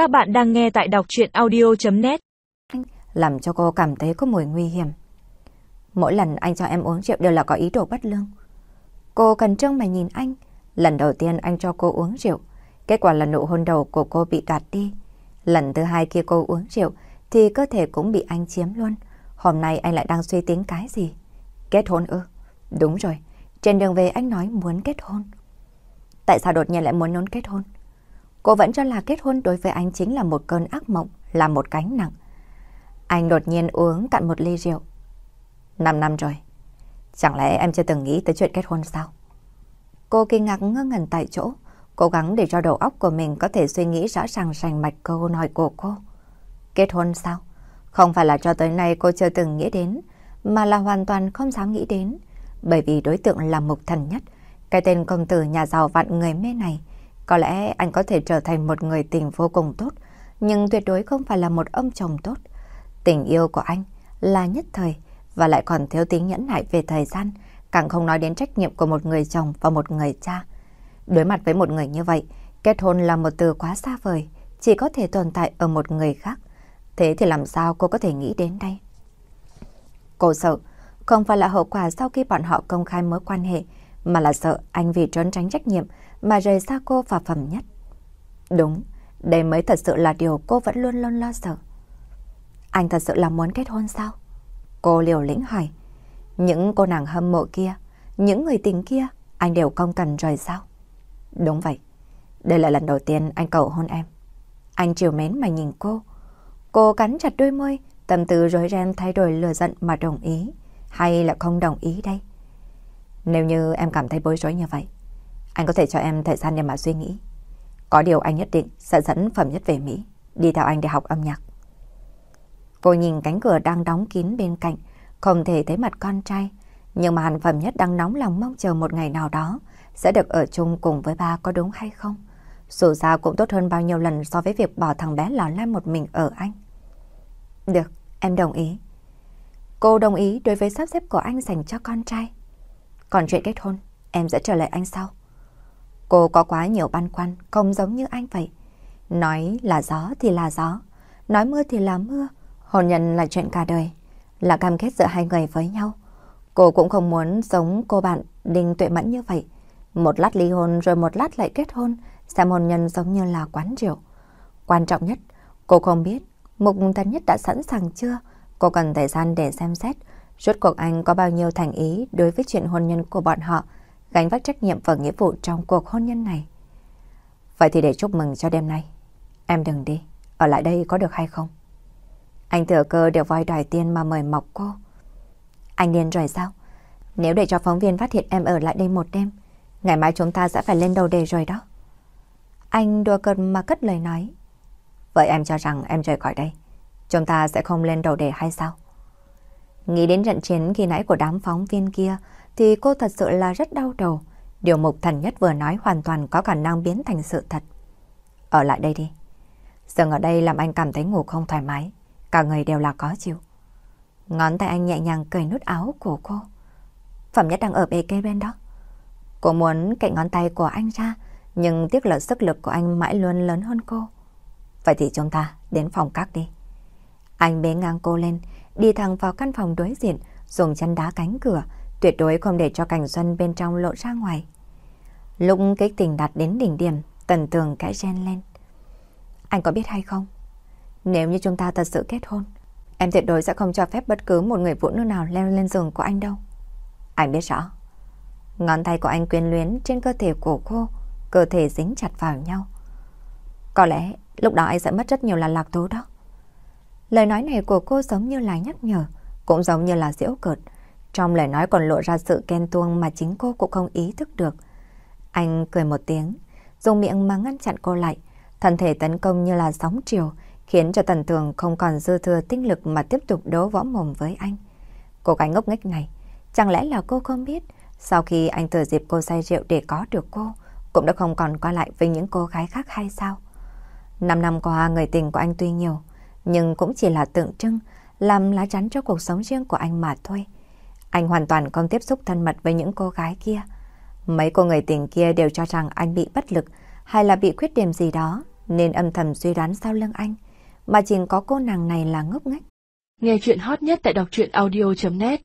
Các bạn đang nghe tại đọc chuyện audio.net Làm cho cô cảm thấy có mùi nguy hiểm. Mỗi lần anh cho em uống rượu đều là có ý đồ bất lương. Cô cần trông mà nhìn anh. Lần đầu tiên anh cho cô uống rượu. Kết quả là nụ hôn đầu của cô bị đoạt đi. Lần thứ hai kia cô uống rượu thì cơ thể cũng bị anh chiếm luôn. Hôm nay anh lại đang suy tính cái gì? Kết hôn ư? Đúng rồi. Trên đường về anh nói muốn kết hôn. Tại sao đột nhiên lại muốn nôn kết hôn? Cô vẫn cho là kết hôn đối với anh chính là một cơn ác mộng, là một cánh nặng. Anh đột nhiên uống cạn một ly rượu. Năm năm rồi. Chẳng lẽ em chưa từng nghĩ tới chuyện kết hôn sao? Cô kinh ngạc ngơ ngẩn tại chỗ, cố gắng để cho đầu óc của mình có thể suy nghĩ rõ ràng rành mạch câu nói của cô. Kết hôn sao? Không phải là cho tới nay cô chưa từng nghĩ đến, mà là hoàn toàn không dám nghĩ đến. Bởi vì đối tượng là mục thần nhất, cái tên công tử nhà giàu vạn người mê này. Có lẽ anh có thể trở thành một người tình vô cùng tốt, nhưng tuyệt đối không phải là một ông chồng tốt. Tình yêu của anh là nhất thời và lại còn thiếu tính nhẫn nại về thời gian, càng không nói đến trách nhiệm của một người chồng và một người cha. Đối mặt với một người như vậy, kết hôn là một từ quá xa vời, chỉ có thể tồn tại ở một người khác. Thế thì làm sao cô có thể nghĩ đến đây? Cô sợ, không phải là hậu quả sau khi bọn họ công khai mối quan hệ, mà là sợ anh vì trốn tránh trách nhiệm mà rời xa cô và phẩm nhất. Đúng, đây mới thật sự là điều cô vẫn luôn luôn lo sợ. Anh thật sự là muốn kết hôn sao? Cô liều lĩnh hỏi. Những cô nàng hâm mộ kia, những người tình kia, anh đều không cần rời sao? Đúng vậy. Đây là lần đầu tiên anh cầu hôn em. Anh chiều mến mà nhìn cô. Cô cắn chặt đôi môi, tâm tư rối ren thay đổi lừa giận mà đồng ý. Hay là không đồng ý đây? Nếu như em cảm thấy bối rối như vậy, anh có thể cho em thời gian để mà suy nghĩ. Có điều anh nhất định sẽ dẫn phẩm nhất về Mỹ, đi theo anh để học âm nhạc. Cô nhìn cánh cửa đang đóng kín bên cạnh, không thể thấy mặt con trai. Nhưng mà hàn phẩm nhất đang nóng lòng mong chờ một ngày nào đó sẽ được ở chung cùng với ba có đúng hay không. Dù sao cũng tốt hơn bao nhiêu lần so với việc bỏ thằng bé lò lan một mình ở anh. Được, em đồng ý. Cô đồng ý đối với sắp xếp của anh dành cho con trai. Còn chuyện kết hôn, em sẽ trở lại anh sau. Cô có quá nhiều băn khoăn, không giống như anh vậy. Nói là gió thì là gió, nói mưa thì là mưa. Hôn nhân là chuyện cả đời, là cam kết giữa hai người với nhau. Cô cũng không muốn giống cô bạn Đinh Tuệ Mẫn như vậy. Một lát ly hôn rồi một lát lại kết hôn, xem hôn nhân giống như là quán rượu. Quan trọng nhất, cô không biết Mục Tân Nhất đã sẵn sàng chưa? Cô cần thời gian để xem xét rốt cuộc anh có bao nhiêu thành ý đối với chuyện hôn nhân của bọn họ, gánh vác trách nhiệm và nghĩa vụ trong cuộc hôn nhân này. Vậy thì để chúc mừng cho đêm nay. Em đừng đi, ở lại đây có được hay không? Anh thừa cơ đều voi đòi tiền mà mời mọc cô. Anh điên rồi sao? Nếu để cho phóng viên phát hiện em ở lại đây một đêm, ngày mai chúng ta sẽ phải lên đầu đề rồi đó. Anh đùa cợt mà cất lời nói. Vậy em cho rằng em rời khỏi đây, chúng ta sẽ không lên đầu đề hay sao? Nghĩ đến trận chiến khi nãy của đám phóng viên kia thì cô thật sự là rất đau đầu. Điều mục thần nhất vừa nói hoàn toàn có khả năng biến thành sự thật. Ở lại đây đi. Dừng ở đây làm anh cảm thấy ngủ không thoải mái. Cả người đều là khó chịu. Ngón tay anh nhẹ nhàng cởi nút áo của cô. Phẩm nhất đang ở bề kê bên đó. Cô muốn cạnh ngón tay của anh ra, nhưng tiếc là sức lực của anh mãi luôn lớn hơn cô. Vậy thì chúng ta đến phòng các đi. Anh bế ngang cô lên, đi thẳng vào căn phòng đối diện, dùng chân đá cánh cửa, tuyệt đối không để cho cảnh xuân bên trong lộ ra ngoài. Lúc kích tình đạt đến đỉnh điểm, tần tường cãi gen lên. Anh có biết hay không? Nếu như chúng ta thật sự kết hôn, em tuyệt đối sẽ không cho phép bất cứ một người phụ nữ nào leo lên giường của anh đâu. Anh biết rõ. Ngón tay của anh quyến luyến trên cơ thể của cô, cơ thể dính chặt vào nhau. Có lẽ lúc đó anh sẽ mất rất nhiều là lạc tố đó. Lời nói này của cô giống như là nhắc nhở, cũng giống như là diễu cợt. Trong lời nói còn lộ ra sự ghen tuông mà chính cô cũng không ý thức được. Anh cười một tiếng, dùng miệng mà ngăn chặn cô lại. Thân thể tấn công như là sóng chiều, khiến cho Tần Tường không còn dư thừa tinh lực mà tiếp tục đấu võ mồm với anh. Cô gái ngốc nghếch này, chẳng lẽ là cô không biết, sau khi anh thừa dịp cô say rượu để có được cô, cũng đã không còn qua lại với những cô gái khác hay sao? Năm năm qua người tình của anh tuy nhiều, nhưng cũng chỉ là tượng trưng, làm lá chắn cho cuộc sống riêng của anh mà thôi. Anh hoàn toàn không tiếp xúc thân mật với những cô gái kia. Mấy cô người tình kia đều cho rằng anh bị bất lực hay là bị khuyết điểm gì đó, nên âm thầm suy đoán sau lưng anh, mà chỉ có cô nàng này là ngốc nghếch. Nghe chuyện hot nhất tại đọc truyện audio.net